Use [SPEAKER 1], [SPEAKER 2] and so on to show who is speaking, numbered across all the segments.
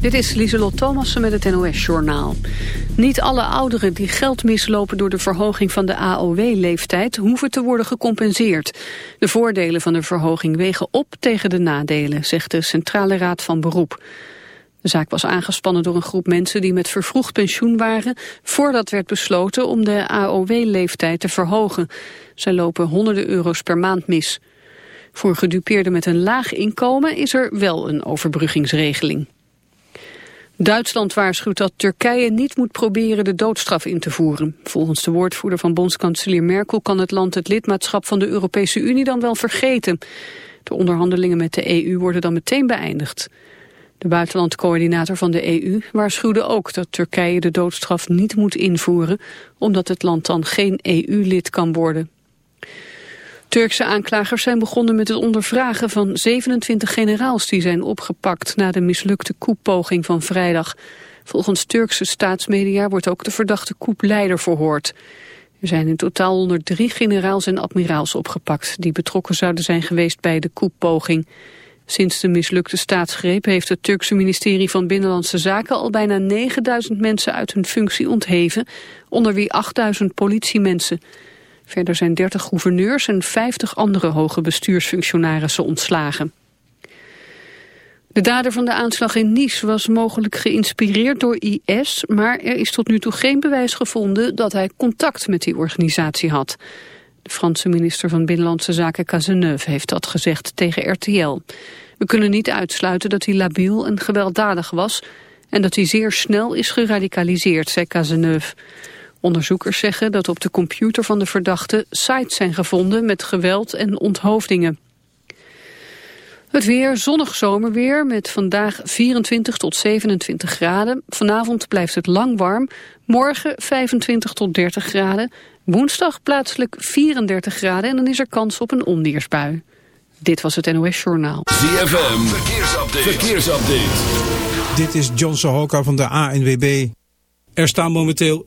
[SPEAKER 1] Dit is Lieselot Thomassen met het NOS-journaal. Niet alle ouderen die geld mislopen door de verhoging van de AOW-leeftijd... hoeven te worden gecompenseerd. De voordelen van de verhoging wegen op tegen de nadelen... zegt de Centrale Raad van Beroep. De zaak was aangespannen door een groep mensen die met vervroegd pensioen waren... voordat werd besloten om de AOW-leeftijd te verhogen. Zij lopen honderden euro's per maand mis. Voor gedupeerden met een laag inkomen is er wel een overbruggingsregeling. Duitsland waarschuwt dat Turkije niet moet proberen de doodstraf in te voeren. Volgens de woordvoerder van bondskanselier Merkel kan het land het lidmaatschap van de Europese Unie dan wel vergeten. De onderhandelingen met de EU worden dan meteen beëindigd. De buitenlandcoördinator van de EU waarschuwde ook dat Turkije de doodstraf niet moet invoeren, omdat het land dan geen EU-lid kan worden. Turkse aanklagers zijn begonnen met het ondervragen van 27 generaals die zijn opgepakt na de mislukte koepoging van vrijdag. Volgens Turkse staatsmedia wordt ook de verdachte koepleider verhoord. Er zijn in totaal 103 generaals en admiraals opgepakt die betrokken zouden zijn geweest bij de koepoging. Sinds de mislukte staatsgreep heeft het Turkse ministerie van Binnenlandse Zaken al bijna 9000 mensen uit hun functie ontheven, onder wie 8000 politiemensen. Verder zijn 30 gouverneurs en 50 andere hoge bestuursfunctionarissen ontslagen. De dader van de aanslag in Nice was mogelijk geïnspireerd door IS... maar er is tot nu toe geen bewijs gevonden dat hij contact met die organisatie had. De Franse minister van Binnenlandse Zaken Cazeneuve heeft dat gezegd tegen RTL. We kunnen niet uitsluiten dat hij labiel en gewelddadig was... en dat hij zeer snel is geradicaliseerd, zei Cazeneuve. Onderzoekers zeggen dat op de computer van de verdachte sites zijn gevonden met geweld en onthoofdingen. Het weer, zonnig zomerweer met vandaag 24 tot 27 graden. Vanavond blijft het lang warm. Morgen 25 tot 30 graden. Woensdag plaatselijk 34 graden en dan is er kans op een onweersbui. Dit was het NOS Journaal.
[SPEAKER 2] ZFM, verkeersupdate. verkeersupdate.
[SPEAKER 3] Dit is John Sohoka van de ANWB. Er staan momenteel...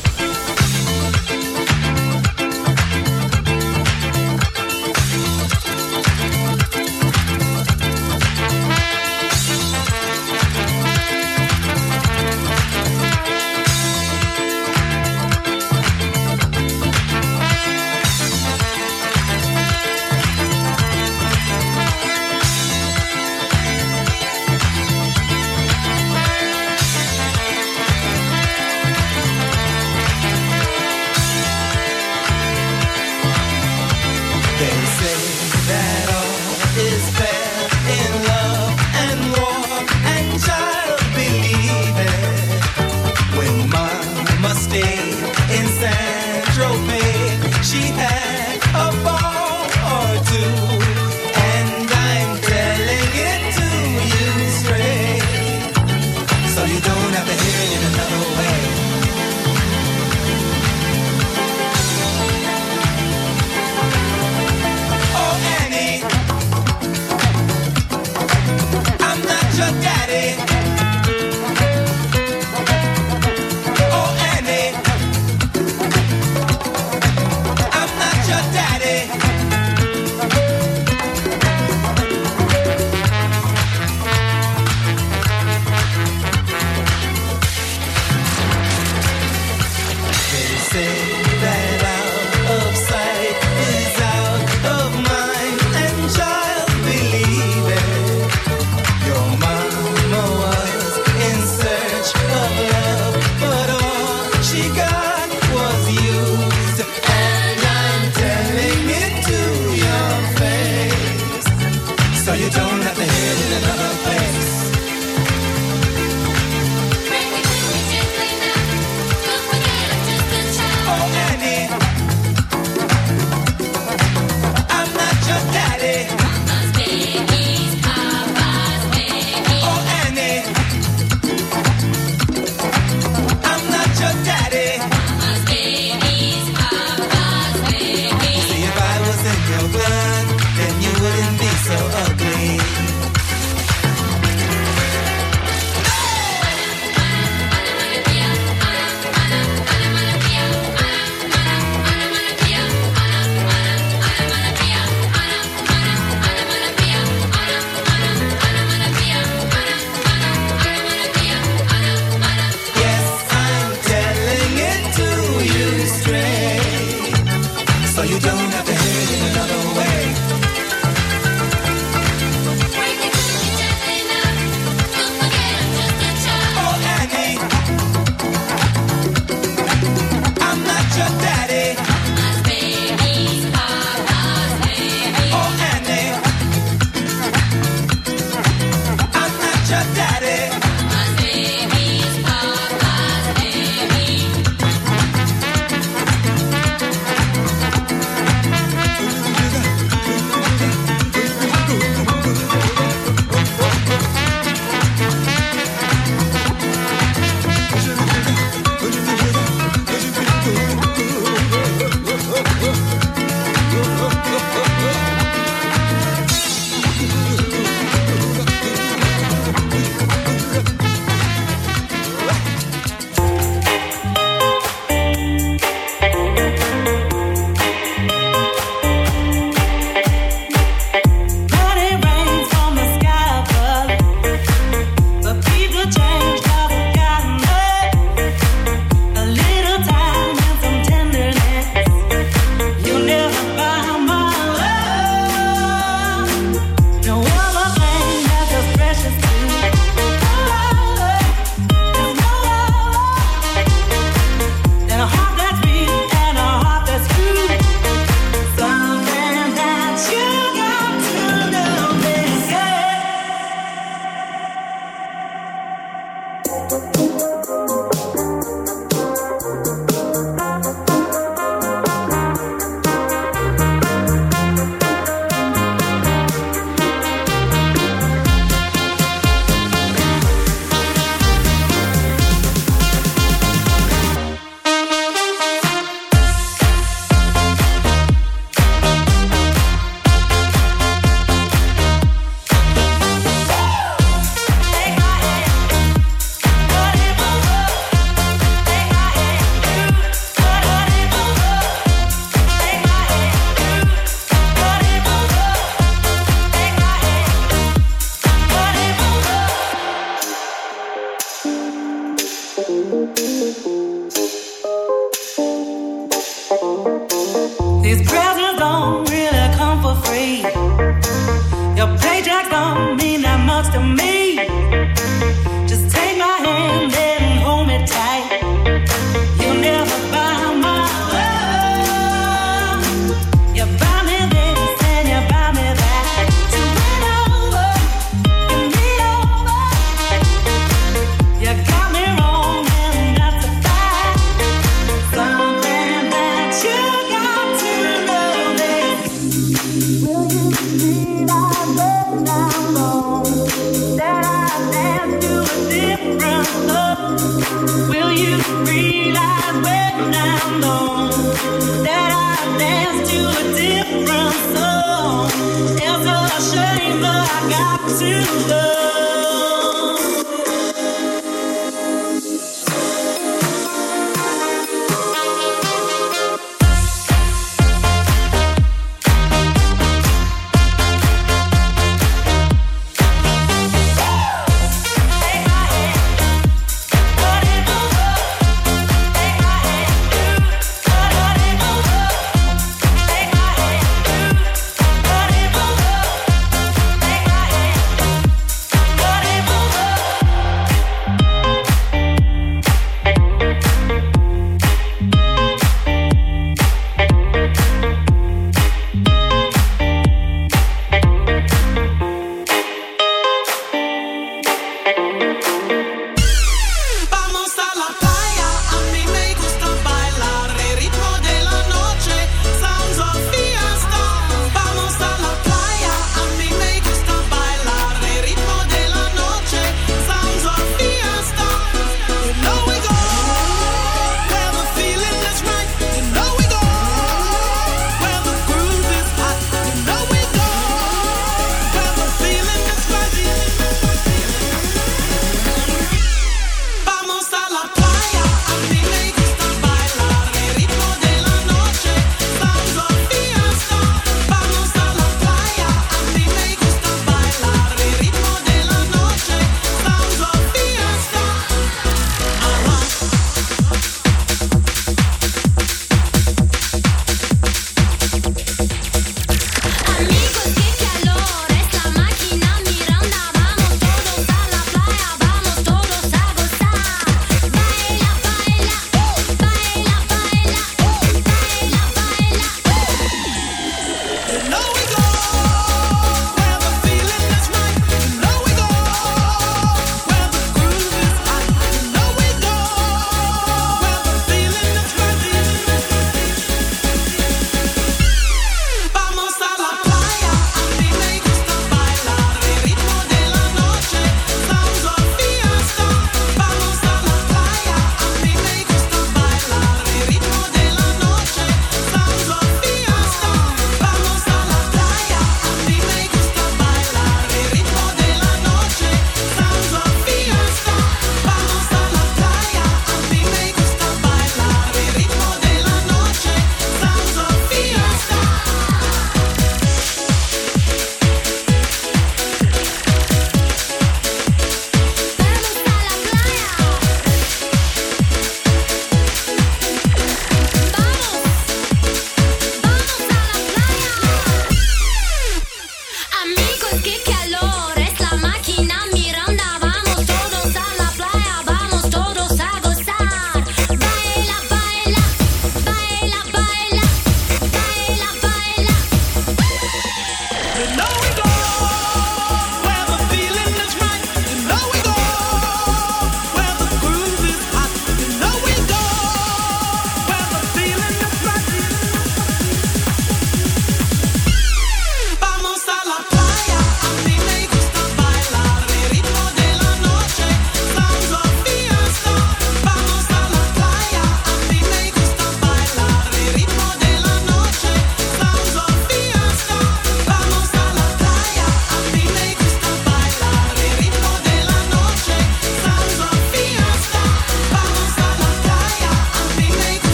[SPEAKER 4] que calor.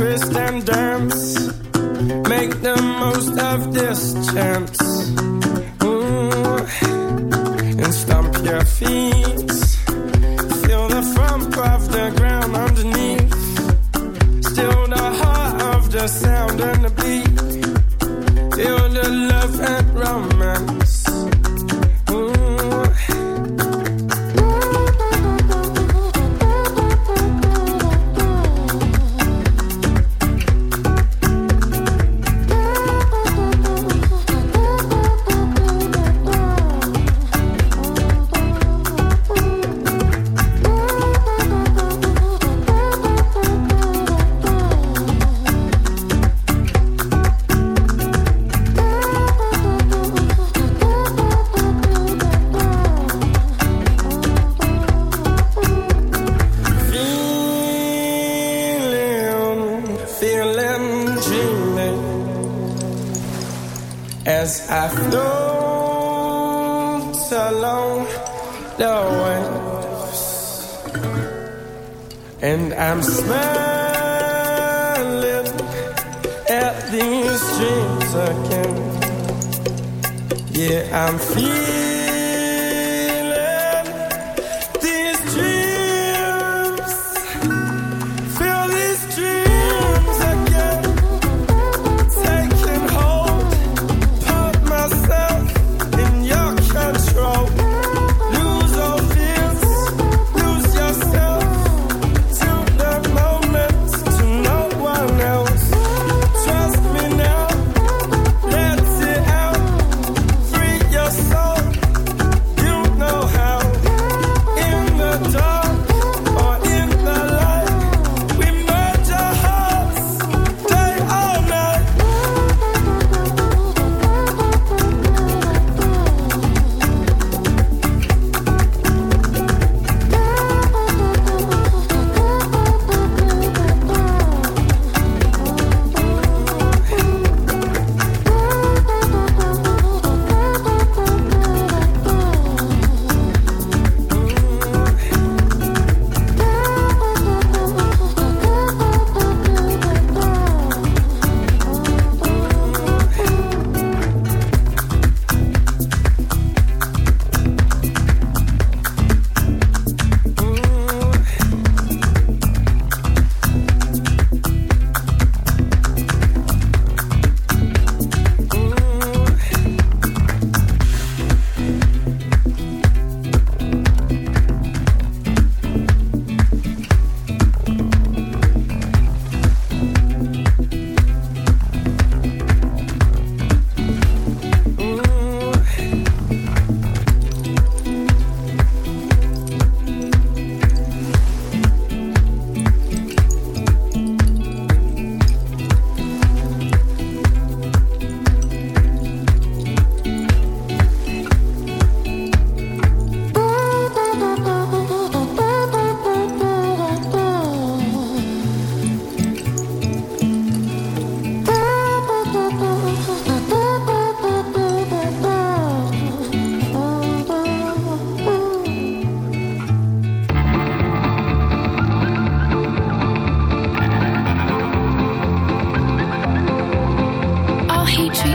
[SPEAKER 5] Twist and dance, Make the most of this chance. Ooh. And stomp your feet. Feel the thump of the ground underneath. Still the heart of the sound and the beat. Feel the love and romance.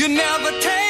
[SPEAKER 6] You never take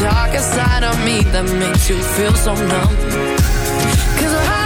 [SPEAKER 7] darkest inside of me that makes you feel so numb. Cause I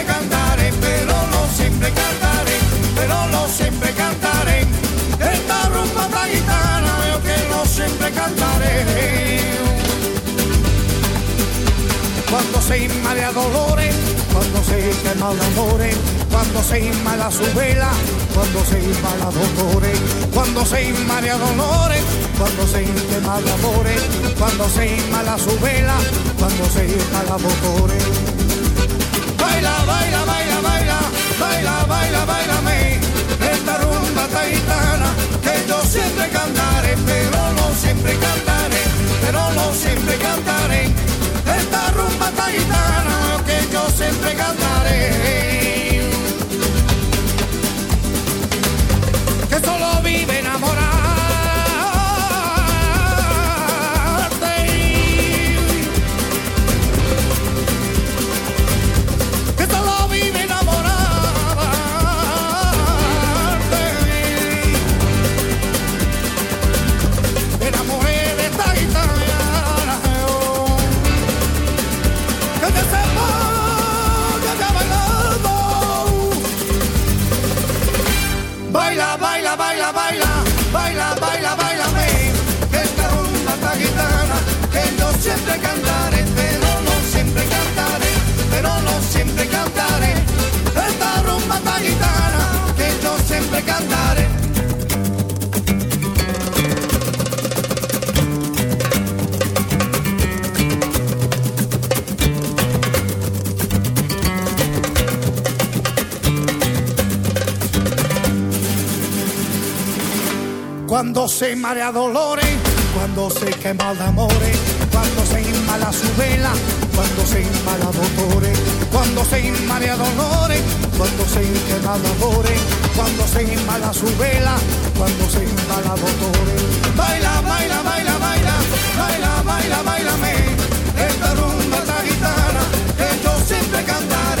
[SPEAKER 8] Se inmala dolores, cuando se quema de amores, cuando se inmala su vela, cuando se inmala dolores, cuando se inmala dolores, cuando se quema de amores, cuando se inmala su vela, cuando se inmala dolores. Baila, baila, baila, baila, baila, baila, bailame, esta rumba esta gitana, que yo siempre cantaré, pero no siempre cantaré, pero no siempre cantaré señorita gitana que yo siempre cantaba. Se marea dolores, cuando se quema amores, cuando se inmala su vela, cuando se inmala dolores, cuando se inmala dolores, cuando se quema de amores, cuando se inmala su vela, cuando se inmala dolores. Baila, baila, baila, baila, baila, baila, bailame, esta rumba, esta guitarra, que yo siempre cantaré,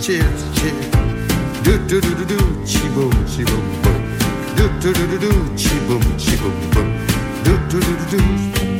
[SPEAKER 9] chips, chips. Do do do do do, chi boom, chi boom boom. Do do do do do, chi boom, chi boom boom. Do do do do do.